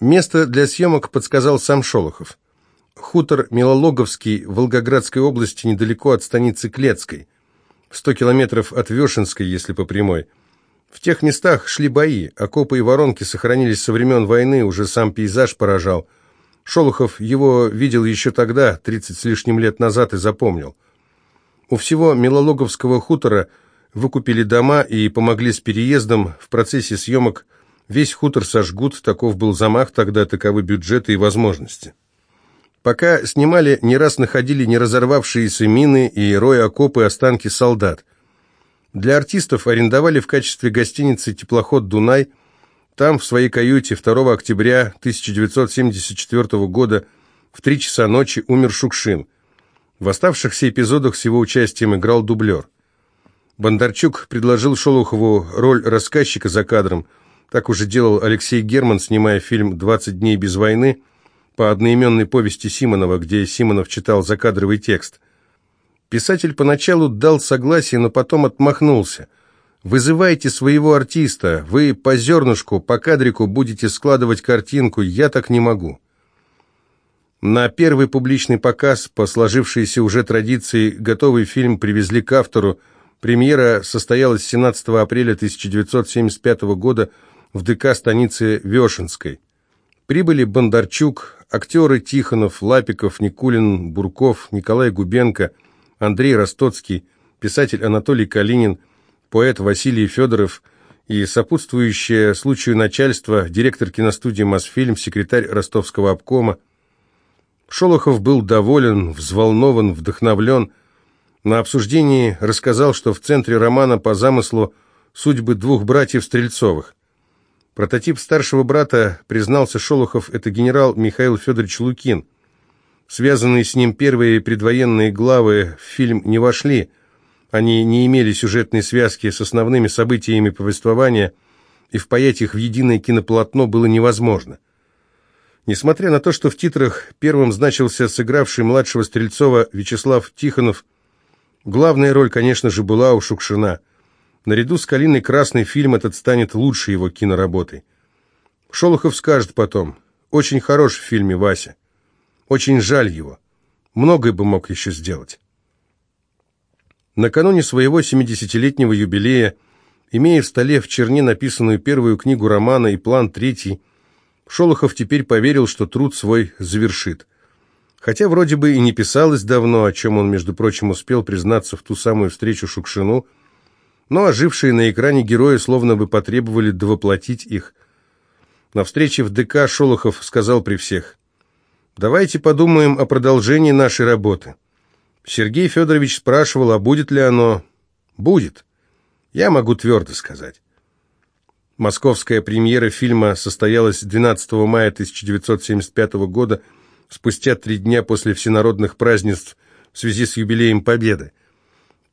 Место для съемок подсказал сам Шолохов. Хутор Милологовский в Волгоградской области недалеко от станицы Клецкой. 100 километров от Вешенской, если по прямой. В тех местах шли бои, окопы и воронки сохранились со времен войны, уже сам пейзаж поражал. Шолохов его видел еще тогда, 30 с лишним лет назад, и запомнил. У всего Милологовского хутора выкупили дома и помогли с переездом. В процессе съемок весь хутор сожгут, таков был замах тогда, таковы бюджеты и возможности. Пока снимали, не раз находили не разорвавшиеся мины и роя окопы останки солдат. Для артистов арендовали в качестве гостиницы теплоход «Дунай», там, в своей каюте, 2 октября 1974 года в 3 часа ночи умер Шукшин. В оставшихся эпизодах с его участием играл дублер. Бондарчук предложил Шолохову роль рассказчика за кадром. Так уже делал Алексей Герман, снимая фильм «20 дней без войны» по одноименной повести Симонова, где Симонов читал закадровый текст. Писатель поначалу дал согласие, но потом отмахнулся. Вызывайте своего артиста, вы по зернышку, по кадрику будете складывать картинку, я так не могу. На первый публичный показ, по сложившейся уже традиции, готовый фильм привезли к автору. Премьера состоялась 17 апреля 1975 года в ДК станицы Вешенской. Прибыли Бондарчук, актеры Тихонов, Лапиков, Никулин, Бурков, Николай Губенко, Андрей Ростоцкий, писатель Анатолий Калинин – поэт Василий Федоров и сопутствующее случаю начальство, директор киностудии «Мосфильм», секретарь ростовского обкома. Шолохов был доволен, взволнован, вдохновлен. На обсуждении рассказал, что в центре романа по замыслу судьбы двух братьев Стрельцовых. Прототип старшего брата, признался Шолохов, это генерал Михаил Федорович Лукин. Связанные с ним первые предвоенные главы в фильм не вошли – они не имели сюжетной связки с основными событиями повествования, и впаять их в единое кинополотно было невозможно. Несмотря на то, что в титрах первым значился сыгравший младшего Стрельцова Вячеслав Тихонов, главная роль, конечно же, была у Шукшина. Наряду с «Калиной Красной» фильм этот станет лучшей его киноработой. Шолохов скажет потом, «Очень хорош в фильме Вася. Очень жаль его. Многое бы мог еще сделать». Накануне своего 70-летнего юбилея, имея в столе в черне написанную первую книгу романа и план третий, Шолохов теперь поверил, что труд свой завершит. Хотя вроде бы и не писалось давно, о чем он, между прочим, успел признаться в ту самую встречу Шукшину, но ожившие на экране герои словно бы потребовали довоплотить их. На встрече в ДК Шолохов сказал при всех, «Давайте подумаем о продолжении нашей работы». Сергей Федорович спрашивал, а будет ли оно? Будет. Я могу твердо сказать. Московская премьера фильма состоялась 12 мая 1975 года, спустя три дня после всенародных празднеств в связи с юбилеем Победы.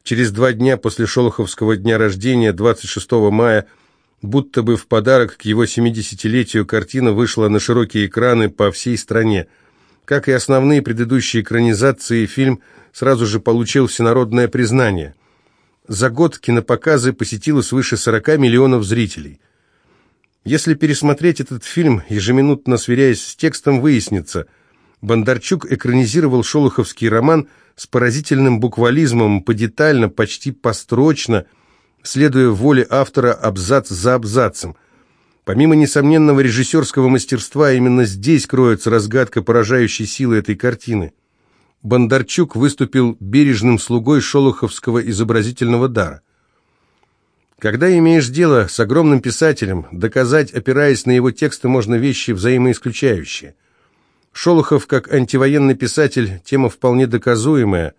Через два дня после Шолоховского дня рождения, 26 мая, будто бы в подарок к его 70-летию картина вышла на широкие экраны по всей стране. Как и основные предыдущие экранизации, фильм – сразу же получил всенародное признание. За год кинопоказы посетило свыше 40 миллионов зрителей. Если пересмотреть этот фильм, ежеминутно сверяясь с текстом, выяснится, Бондарчук экранизировал шолоховский роман с поразительным буквализмом, подетально, почти построчно, следуя воле автора абзац за абзацем. Помимо несомненного режиссерского мастерства, именно здесь кроется разгадка поражающей силы этой картины. Бондарчук выступил бережным слугой шолоховского изобразительного дара. Когда имеешь дело с огромным писателем, доказать, опираясь на его тексты, можно вещи взаимоисключающие. Шолохов, как антивоенный писатель, тема вполне доказуемая.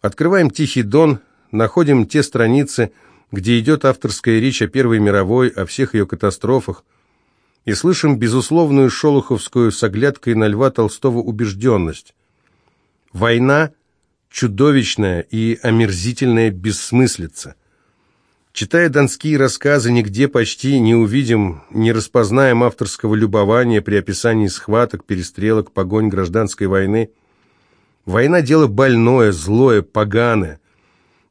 Открываем «Тихий дон», находим те страницы, где идет авторская речь о Первой мировой, о всех ее катастрофах, и слышим безусловную шолоховскую с оглядкой на Льва Толстого убежденность. Война – чудовищная и омерзительная бессмыслица. Читая донские рассказы, нигде почти не увидим, не распознаем авторского любования при описании схваток, перестрелок, погонь гражданской войны. Война – дело больное, злое, поганое.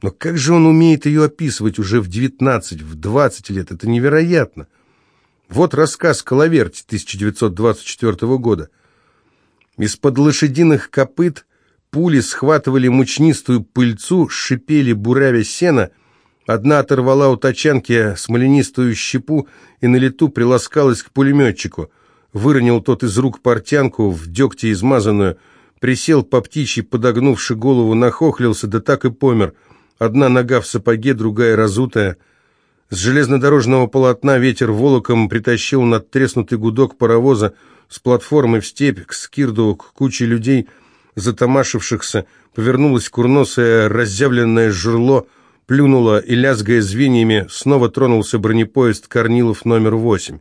Но как же он умеет ее описывать уже в 19, в 20 лет? Это невероятно. Вот рассказ «Коловерть» 1924 года. Из-под лошадиных копыт пули схватывали мучнистую пыльцу, шипели, буравя сено. Одна оторвала у тачанки смоленистую щепу и на лету приласкалась к пулеметчику. Выронил тот из рук портянку, в дегте измазанную, присел по птичьи, подогнувши голову, нахохлился, да так и помер. Одна нога в сапоге, другая разутая — с железнодорожного полотна ветер волоком притащил надтреснутый гудок паровоза с платформы в степь к Скирду, к куче людей, затомашившихся, повернулось курносое разъявленное жерло, плюнуло и, лязгая звеньями, снова тронулся бронепоезд Корнилов номер восемь.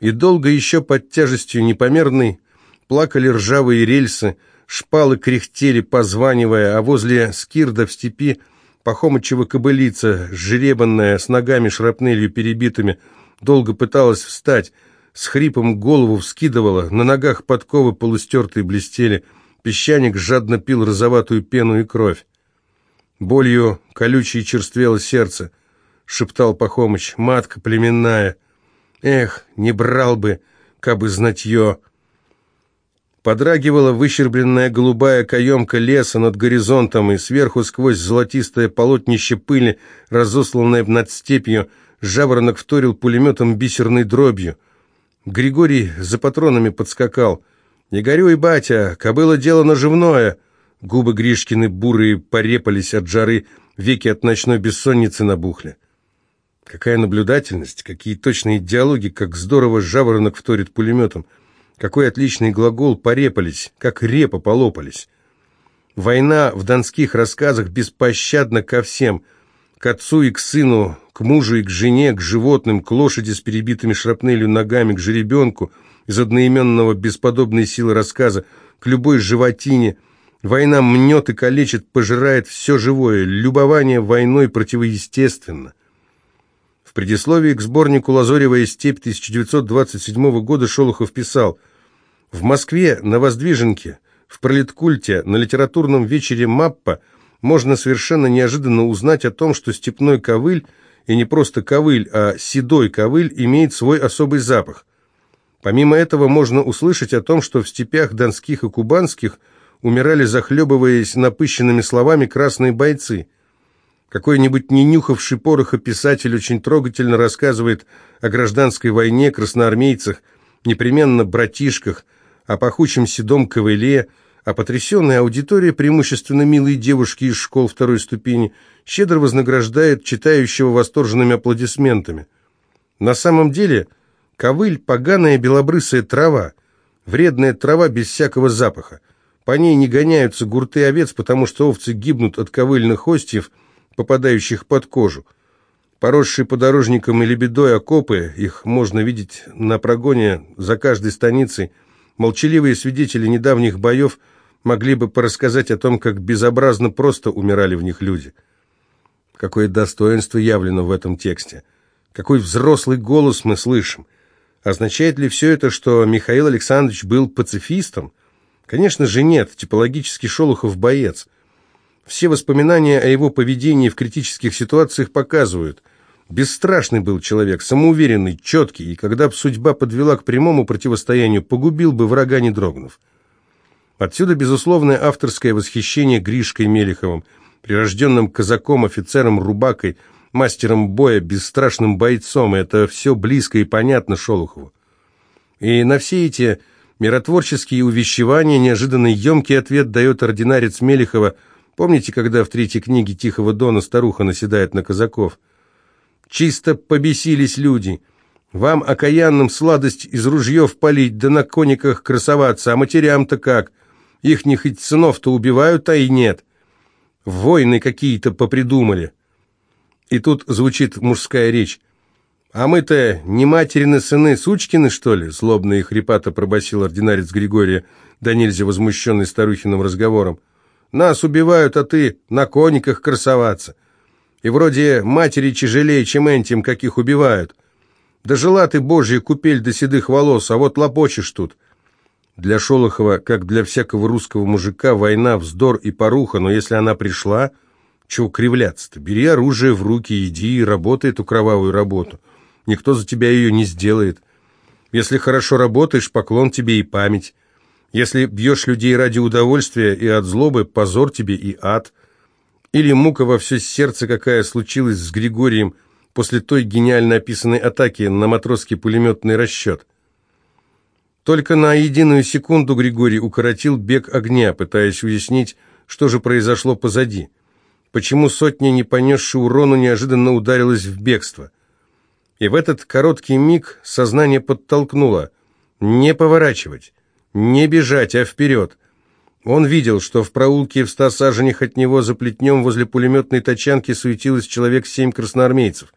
И долго еще под тяжестью непомерной плакали ржавые рельсы, шпалы кряхтели, позванивая, а возле Скирда в степи Пахомычева кобылица, жеребанная, с ногами шрапнелью перебитыми, долго пыталась встать, с хрипом голову вскидывала, на ногах подковы полустертые блестели, песчаник жадно пил розоватую пену и кровь. Болью колючей черствело сердце, шептал Пахомыч, матка племенная. Эх, не брал бы, кабы знатье. Подрагивала выщербленная голубая каемка леса над горизонтом, и сверху сквозь золотистое полотнище пыли, разосланное над степью, жаворонок вторил пулеметом бисерной дробью. Григорий за патронами подскакал. «Не горюй, батя, кобыла дело наживное!» Губы Гришкины бурые порепались от жары, веки от ночной бессонницы набухли. Какая наблюдательность, какие точные диалоги, как здорово жаворонок вторит пулеметом. Какой отличный глагол «порепались», как репа полопались. Война в донских рассказах беспощадна ко всем, к отцу и к сыну, к мужу и к жене, к животным, к лошади с перебитыми шрапнелью ногами, к жеребенку из одноименного бесподобной силы рассказа, к любой животине. Война мнет и калечит, пожирает все живое, любование войной противоестественно. В предисловии к сборнику «Лазоревая степь» 1927 года Шолохов писал «В Москве, на Воздвиженке, в Пролеткульте, на литературном вечере «Маппа» можно совершенно неожиданно узнать о том, что степной ковыль, и не просто ковыль, а седой ковыль, имеет свой особый запах. Помимо этого можно услышать о том, что в степях донских и кубанских умирали, захлебываясь напыщенными словами, красные бойцы – какой-нибудь не нюхавший пороха писатель очень трогательно рассказывает о гражданской войне, красноармейцах, непременно братишках, о пахучем седом ковыле, а потрясенная аудитория, преимущественно милые девушки из школ второй ступени, щедро вознаграждает читающего восторженными аплодисментами. На самом деле, ковыль – поганая белобрысая трава, вредная трава без всякого запаха. По ней не гоняются гурты овец, потому что овцы гибнут от ковыльных хостьев – попадающих под кожу. Поросшие подорожником и лебедой окопы, их можно видеть на прогоне за каждой станицей, молчаливые свидетели недавних боев могли бы порассказать о том, как безобразно просто умирали в них люди. Какое достоинство явлено в этом тексте. Какой взрослый голос мы слышим. Означает ли все это, что Михаил Александрович был пацифистом? Конечно же нет, типологический Шолохов боец – все воспоминания о его поведении в критических ситуациях показывают. Бесстрашный был человек, самоуверенный, четкий, и когда бы судьба подвела к прямому противостоянию, погубил бы врага, не дрогнув. Отсюда безусловное авторское восхищение Гришкой Мелеховым, прирожденным казаком, офицером, рубакой, мастером боя, бесстрашным бойцом, это все близко и понятно Шолохову. И на все эти миротворческие увещевания неожиданно емкий ответ дает ординарец Мелехова – Помните, когда в третьей книге Тихого Дона старуха наседает на казаков? «Чисто побесились люди. Вам, окаянным, сладость из ружьев палить, да на кониках красоваться, а матерям-то как? Ихних хоть сынов-то убивают, а и нет. Войны какие-то попридумали». И тут звучит мужская речь. «А мы-то не материны сыны, сучкины, что ли?» Злобно и хрипато пробасил ординарец Григория, да нельзя возмущенный старухиным разговором. Нас убивают, а ты на кониках красоваться. И вроде матери тяжелее, чем энтим, каких убивают. Да жила ты, божья, купель до седых волос, а вот лопочешь тут. Для Шолохова, как для всякого русского мужика, война, вздор и поруха, но если она пришла, чего кривляться-то? Бери оружие в руки, иди и работай эту кровавую работу. Никто за тебя ее не сделает. Если хорошо работаешь, поклон тебе и память. Если бьешь людей ради удовольствия и от злобы, позор тебе и ад. Или мука во все сердце, какая случилась с Григорием после той гениально описанной атаки на матросский пулеметный расчет. Только на единую секунду Григорий укоротил бег огня, пытаясь уяснить, что же произошло позади. Почему сотня, не понесшая урону, неожиданно ударилась в бегство? И в этот короткий миг сознание подтолкнуло. Не поворачивать, не бежать, а вперед. Он видел, что в проулке в ста саженях от него за плетнем возле пулеметной тачанки суетилось человек семь красноармейцев.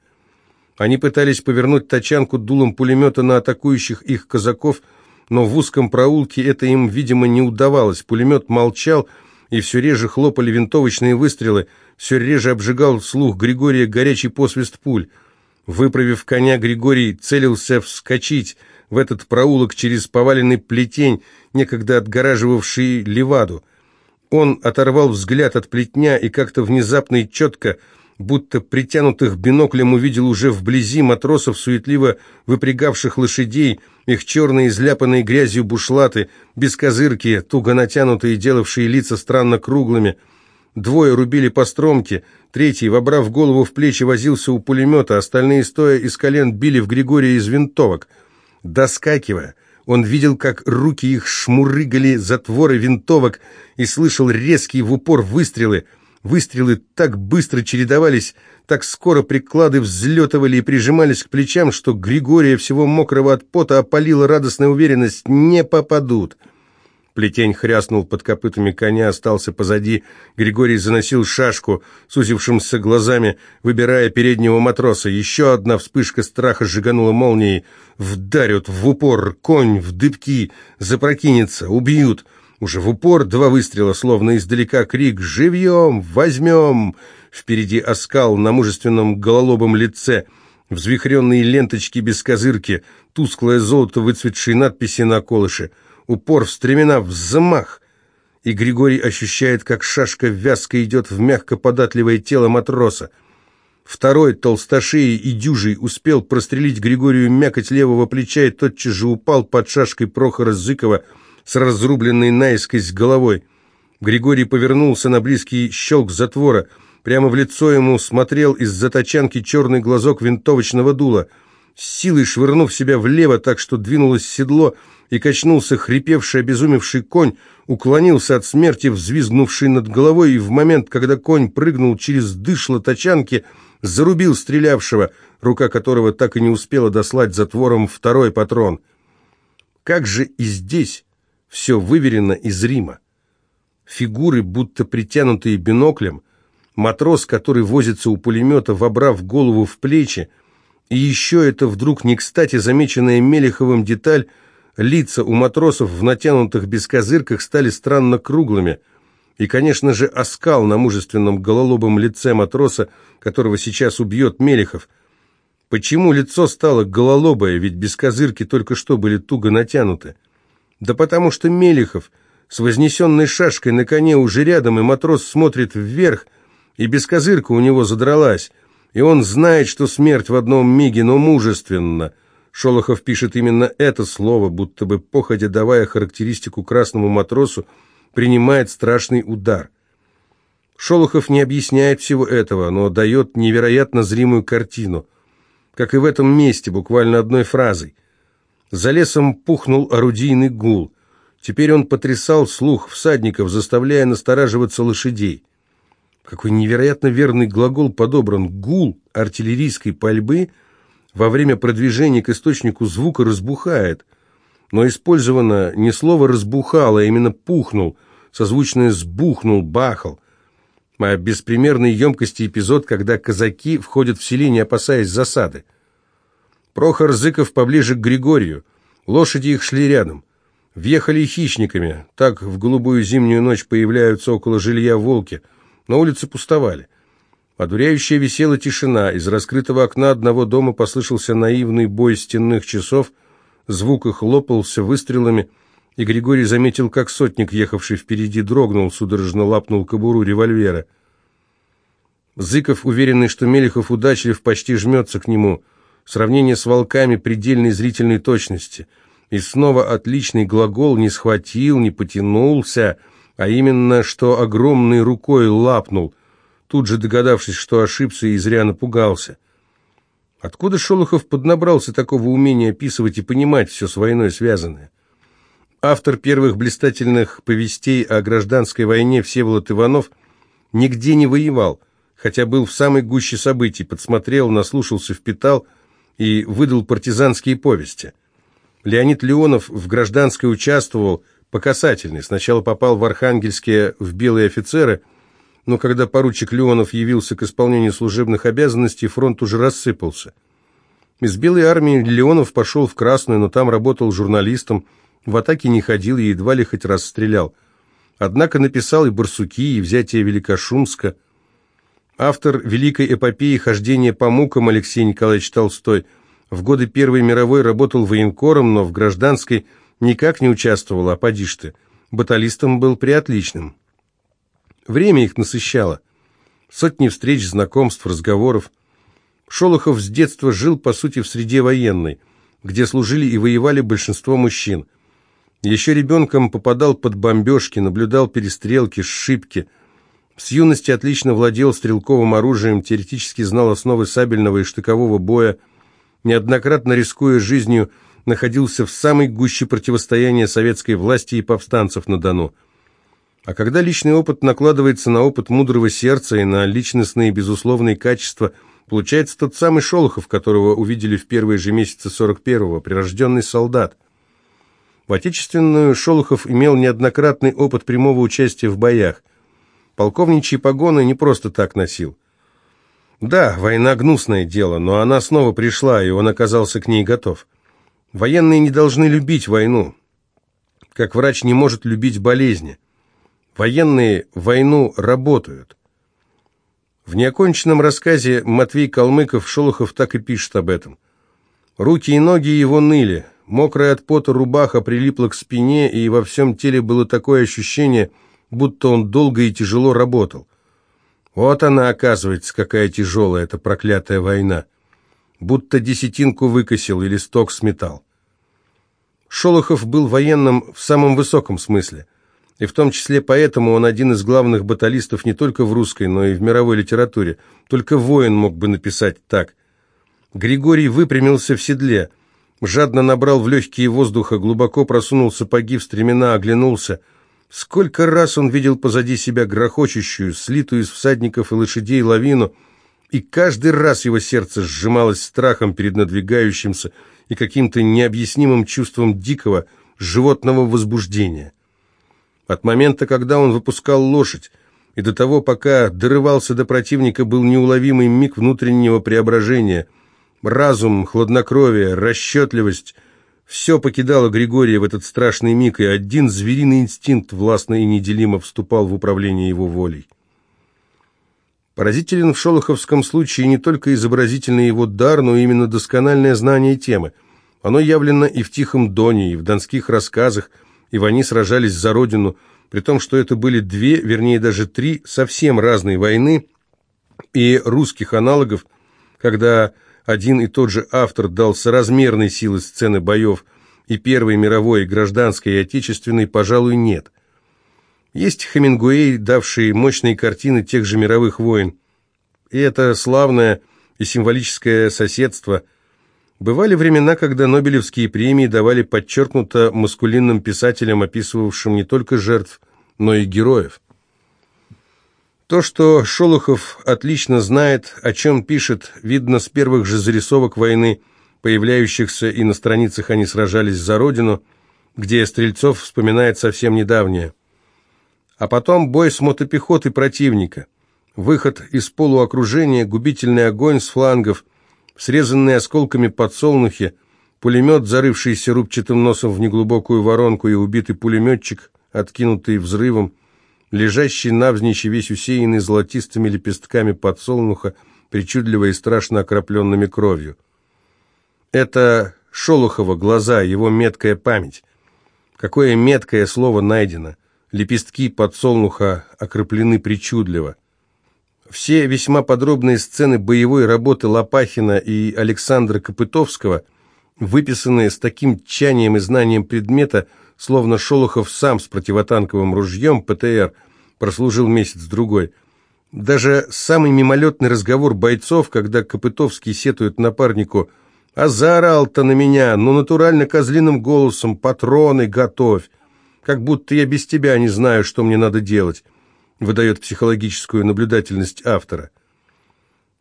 Они пытались повернуть тачанку дулом пулемета на атакующих их казаков, но в узком проулке это им, видимо, не удавалось. Пулемет молчал, и все реже хлопали винтовочные выстрелы, все реже обжигал слух Григория горячий посвист пуль. Выправив коня, Григорий целился вскочить в этот проулок через поваленный плетень, некогда отгораживавший леваду. Он оторвал взгляд от плетня и как-то внезапно и четко будто притянутых биноклем увидел уже вблизи матросов, суетливо выпрягавших лошадей, их черные, изляпанные грязью бушлаты, без козырки, туго натянутые, делавшие лица странно круглыми. Двое рубили по стромке, третий, вобрав голову в плечи, возился у пулемета, остальные, стоя из колен, били в Григория из винтовок. Доскакивая, он видел, как руки их шмурыгали затворы винтовок и слышал резкие в упор выстрелы — Выстрелы так быстро чередовались, так скоро приклады взлетывали и прижимались к плечам, что Григория всего мокрого от пота опалила радостная уверенность «не попадут». Плетень хряснул под копытами коня, остался позади. Григорий заносил шашку, сузившимся глазами, выбирая переднего матроса. Еще одна вспышка страха сжиганула молнией. Вдарят в упор, конь в дыбки, запрокинется, убьют. Уже в упор два выстрела, словно издалека крик «Живьем! Возьмем!» Впереди оскал на мужественном гололобом лице, взвихренные ленточки без козырки, тусклое золото выцветшие надписи на колыше, упор в стремена, взмах. И Григорий ощущает, как шашка вязко идет в мягко податливое тело матроса. Второй, толстошеей и дюжий, успел прострелить Григорию мякоть левого плеча и тотчас же упал под шашкой Прохора Зыкова, с разрубленной наискось головой. Григорий повернулся на близкий щелк затвора. Прямо в лицо ему смотрел из-за тачанки черный глазок винтовочного дула. С силой швырнув себя влево, так что двинулось седло, и качнулся хрипевший, обезумевший конь, уклонился от смерти, взвизгнувший над головой, и в момент, когда конь прыгнул через дышло тачанки, зарубил стрелявшего, рука которого так и не успела дослать затвором второй патрон. Как же и здесь все выверено и зримо. Фигуры, будто притянутые биноклем, матрос, который возится у пулемета, вобрав голову в плечи, и еще это вдруг не кстати замеченная Мелеховым деталь, лица у матросов в натянутых бескозырках стали странно круглыми, и, конечно же, оскал на мужественном гололобом лице матроса, которого сейчас убьет Мелехов. Почему лицо стало гололобое, ведь бескозырки только что были туго натянуты? Да потому что Мелихов с вознесенной шашкой на коне уже рядом, и матрос смотрит вверх, и бескозырка у него задралась, и он знает, что смерть в одном миге, но мужественно. Шолохов пишет именно это слово, будто бы походя давая характеристику красному матросу, принимает страшный удар. Шолохов не объясняет всего этого, но дает невероятно зримую картину. Как и в этом месте, буквально одной фразой. За лесом пухнул орудийный гул. Теперь он потрясал слух всадников, заставляя настораживаться лошадей. Какой невероятно верный глагол подобран. Гул артиллерийской пальбы во время продвижения к источнику звука разбухает. Но использовано не слово «разбухал», а именно «пухнул», созвучное «сбухнул», «бахал». А беспримерной емкости эпизод, когда казаки входят в селение, опасаясь засады. Прохор Зыков поближе к Григорию. Лошади их шли рядом. Въехали хищниками. Так в голубую зимнюю ночь появляются около жилья волки. На улице пустовали. Одуряющая висела тишина. Из раскрытого окна одного дома послышался наивный бой стенных часов. Звук их лопался выстрелами, и Григорий заметил, как сотник, ехавший впереди, дрогнул, судорожно лапнул кобуру револьвера. Зыков, уверенный, что Мелехов удачлив, почти жмется к нему – сравнение с волками предельной зрительной точности. И снова отличный глагол не схватил, не потянулся, а именно, что огромной рукой лапнул, тут же догадавшись, что ошибся и зря напугался. Откуда Шолохов поднабрался такого умения описывать и понимать все с войной связанное? Автор первых блистательных повестей о гражданской войне Всеволод Иванов нигде не воевал, хотя был в самой гуще событий, подсмотрел, наслушался, впитал и выдал партизанские повести. Леонид Леонов в гражданской участвовал по касательной. Сначала попал в Архангельские в белые офицеры, но когда поручик Леонов явился к исполнению служебных обязанностей, фронт уже рассыпался. Из белой армии Леонов пошел в Красную, но там работал журналистом, в атаке не ходил и едва ли хоть раз стрелял. Однако написал и «Барсуки», и «Взятие Великошумска». Автор великой эпопеи «Хождение по мукам» Алексей Николаевич Толстой в годы Первой мировой работал военкором, но в гражданской никак не участвовал, а поди ж ты. Баталистом был приотличным. Время их насыщало. Сотни встреч, знакомств, разговоров. Шолохов с детства жил, по сути, в среде военной, где служили и воевали большинство мужчин – еще ребенком попадал под бомбежки, наблюдал перестрелки, сшибки. С юности отлично владел стрелковым оружием, теоретически знал основы сабельного и штыкового боя. Неоднократно рискуя жизнью, находился в самой гуще противостояния советской власти и повстанцев на Дону. А когда личный опыт накладывается на опыт мудрого сердца и на личностные безусловные качества, получается тот самый Шолохов, которого увидели в первые же месяцы 41-го, прирожденный солдат. В Отечественную Шолохов имел неоднократный опыт прямого участия в боях. Полковничьи погоны не просто так носил. Да, война гнусное дело, но она снова пришла, и он оказался к ней готов. Военные не должны любить войну, как врач не может любить болезни. Военные войну работают. В неоконченном рассказе Матвей Калмыков Шолохов так и пишет об этом. Руки и ноги его ныли, Мокрая от пота рубаха прилипла к спине, и во всем теле было такое ощущение, будто он долго и тяжело работал. Вот она, оказывается, какая тяжелая эта проклятая война. Будто десятинку выкосил и листок сметал. Шолохов был военным в самом высоком смысле, и в том числе поэтому он один из главных баталистов не только в русской, но и в мировой литературе. Только воин мог бы написать так. Григорий выпрямился в седле – Жадно набрал в легкие воздуха, глубоко просунул сапоги в стремена, оглянулся. Сколько раз он видел позади себя грохочущую, слитую из всадников и лошадей лавину, и каждый раз его сердце сжималось страхом перед надвигающимся и каким-то необъяснимым чувством дикого, животного возбуждения. От момента, когда он выпускал лошадь, и до того, пока дорывался до противника, был неуловимый миг внутреннего преображения – Разум, хладнокровие, расчетливость – все покидало Григория в этот страшный миг, и один звериный инстинкт властно и неделимо вступал в управление его волей. Поразителен в шолоховском случае не только изобразительный его дар, но именно доскональное знание темы. Оно явлено и в «Тихом доне», и в донских рассказах, и в «Они сражались за родину», при том, что это были две, вернее даже три, совсем разные войны, и русских аналогов, когда один и тот же автор дал соразмерной силы сцены боев и Первой мировой, и гражданской, и отечественной, пожалуй, нет. Есть Хемингуэй, давший мощные картины тех же мировых войн. И это славное и символическое соседство. Бывали времена, когда Нобелевские премии давали подчеркнуто маскулинным писателям, описывавшим не только жертв, но и героев. То, что Шолохов отлично знает, о чем пишет, видно с первых же зарисовок войны, появляющихся и на страницах «Они сражались за Родину», где Стрельцов вспоминает совсем недавнее. А потом бой с мотопехотой противника, выход из полуокружения, губительный огонь с флангов, срезанные осколками подсолнухи, пулемет, зарывшийся рубчатым носом в неглубокую воронку и убитый пулеметчик, откинутый взрывом, лежащий навзничь весь усеянный золотистыми лепестками подсолнуха, причудливо и страшно окропленными кровью. Это Шолохова глаза, его меткая память. Какое меткое слово найдено. Лепестки подсолнуха окроплены причудливо. Все весьма подробные сцены боевой работы Лопахина и Александра Копытовского, выписанные с таким тчанием и знанием предмета, словно Шолохов сам с противотанковым ружьем ПТР прослужил месяц-другой. Даже самый мимолетный разговор бойцов, когда Копытовский сетует напарнику «А заорал-то на меня, ну натурально козлиным голосом, патроны готовь, как будто я без тебя не знаю, что мне надо делать» выдает психологическую наблюдательность автора.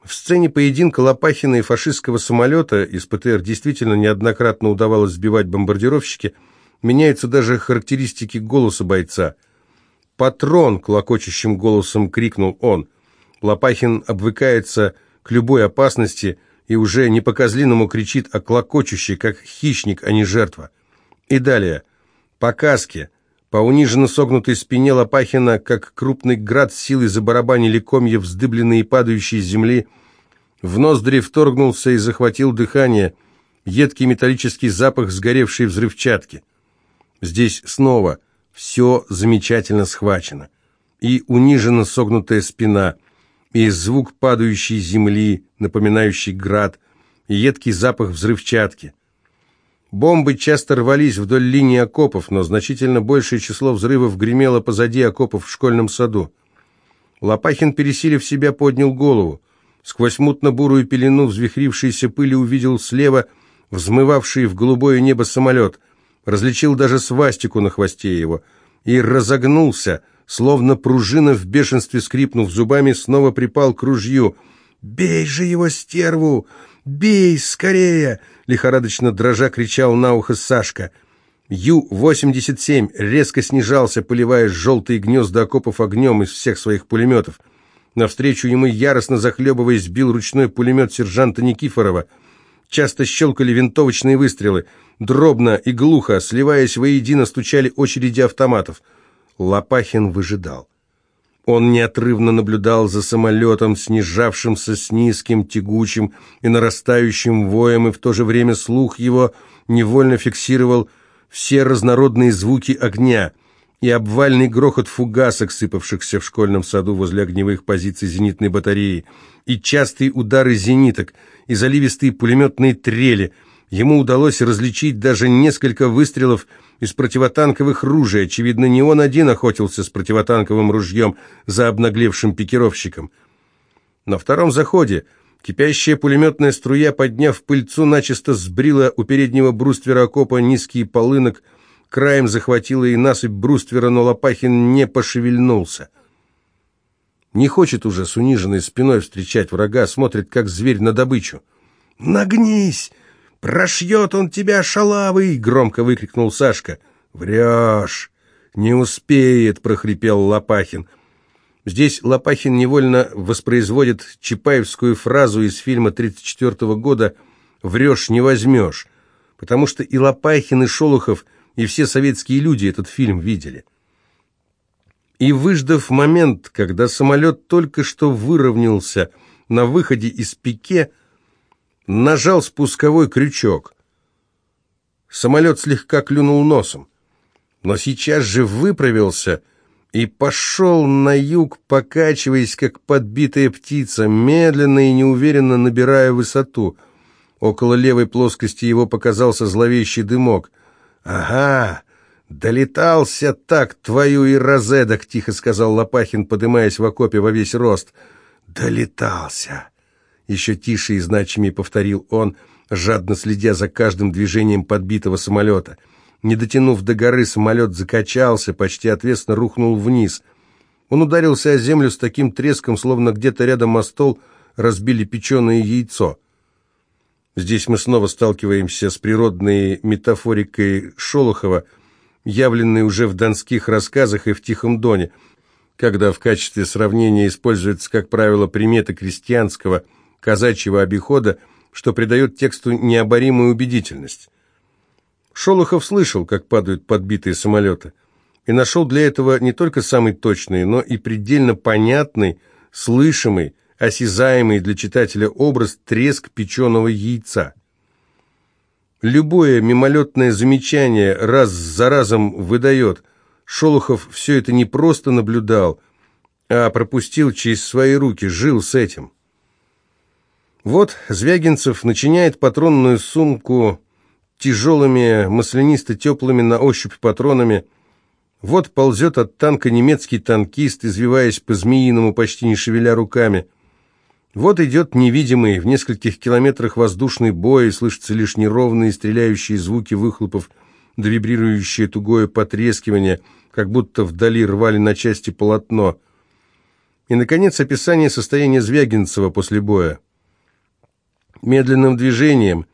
В сцене поединка Лопахина и фашистского самолета из ПТР действительно неоднократно удавалось сбивать бомбардировщики, меняются даже характеристики голоса бойца. «Патрон!» — клокочущим голосом крикнул он. Лопахин обвыкается к любой опасности и уже не по-козлиному кричит, а клокочущий, как хищник, а не жертва. И далее. По каске. По униженно согнутой спине Лопахина, как крупный град силой забарабанили комья, вздыбленные и падающие с земли. В ноздри вторгнулся и захватил дыхание, едкий металлический запах сгоревшей взрывчатки. Здесь снова все замечательно схвачено. И униженно согнутая спина, и звук падающей земли, напоминающий град, и едкий запах взрывчатки. Бомбы часто рвались вдоль линии окопов, но значительно большее число взрывов гремело позади окопов в школьном саду. Лопахин, пересилив себя, поднял голову. Сквозь мутно-бурую пелену взвихрившейся пыли увидел слева взмывавший в голубое небо самолет, различил даже свастику на хвосте его и разогнулся, словно пружина в бешенстве скрипнув зубами, снова припал к ружью. «Бей же его, стерву! Бей скорее!» лихорадочно дрожа кричал на ухо Сашка. Ю-87 резко снижался, поливая желтые гнезда окопов огнем из всех своих пулеметов. Навстречу ему, яростно захлебываясь, бил ручной пулемет сержанта Никифорова. Часто щелкали винтовочные выстрелы. Дробно и глухо, сливаясь воедино, стучали очереди автоматов. Лопахин выжидал. Он неотрывно наблюдал за самолетом, снижавшимся с низким, тягучим и нарастающим воем, и в то же время слух его невольно фиксировал все разнородные звуки огня и обвальный грохот фугасок, сыпавшихся в школьном саду возле огневых позиций зенитной батареи, и частые удары зениток, и заливистые пулеметные трели. Ему удалось различить даже несколько выстрелов из противотанковых ружей. Очевидно, не он один охотился с противотанковым ружьем за обнаглевшим пикировщиком. На втором заходе кипящая пулеметная струя, подняв пыльцу, начисто сбрила у переднего бруствера окопа низкий полынок, краем захватила и насыпь бруствера, но Лопахин не пошевельнулся. Не хочет уже с униженной спиной встречать врага, смотрит, как зверь на добычу. «Нагнись! «Прошьет он тебя, шалавый!» — громко выкрикнул Сашка. «Врешь! Не успеет!» — прохрипел Лопахин. Здесь Лопахин невольно воспроизводит чапаевскую фразу из фильма 1934 года «Врешь, не возьмешь», потому что и Лопахин, и Шолохов, и все советские люди этот фильм видели. И выждав момент, когда самолет только что выровнялся на выходе из пике, нажал спусковой крючок. Самолет слегка клюнул носом, но сейчас же выправился и пошел на юг, покачиваясь, как подбитая птица, медленно и неуверенно набирая высоту. Около левой плоскости его показался зловещий дымок. «Ага, долетался так, твою и розедок», — тихо сказал Лопахин, подымаясь в окопе во весь рост. «Долетался». Еще тише и значимее повторил он, жадно следя за каждым движением подбитого самолета. Не дотянув до горы, самолет закачался, почти ответственно рухнул вниз. Он ударился о землю с таким треском, словно где-то рядом о стол разбили печеное яйцо. Здесь мы снова сталкиваемся с природной метафорикой Шолохова, явленной уже в донских рассказах и в «Тихом доне», когда в качестве сравнения используется, как правило, приметы крестьянского – казачьего обихода, что придает тексту необоримую убедительность. Шолохов слышал, как падают подбитые самолеты, и нашел для этого не только самый точный, но и предельно понятный, слышимый, осязаемый для читателя образ треск печеного яйца. Любое мимолетное замечание раз за разом выдает. Шолохов все это не просто наблюдал, а пропустил через свои руки, жил с этим. Вот Звягинцев начиняет патронную сумку тяжелыми, маслянисто-теплыми на ощупь патронами. Вот ползет от танка немецкий танкист, извиваясь по-змеиному, почти не шевеля руками. Вот идет невидимый, в нескольких километрах воздушный бой, и слышатся лишь неровные стреляющие звуки выхлопов, да вибрирующее тугое потрескивание, как будто вдали рвали на части полотно. И, наконец, описание состояния Звягинцева после боя. Медленным движением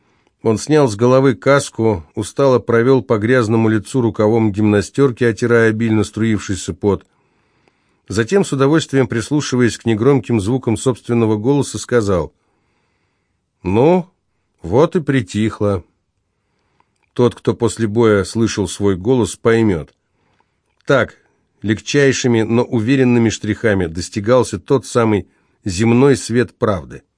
он снял с головы каску, устало провел по грязному лицу рукавом гимнастерки, отирая обильно струившийся пот. Затем, с удовольствием прислушиваясь к негромким звукам собственного голоса, сказал «Ну, вот и притихло». Тот, кто после боя слышал свой голос, поймет. Так, легчайшими, но уверенными штрихами достигался тот самый земной свет правды –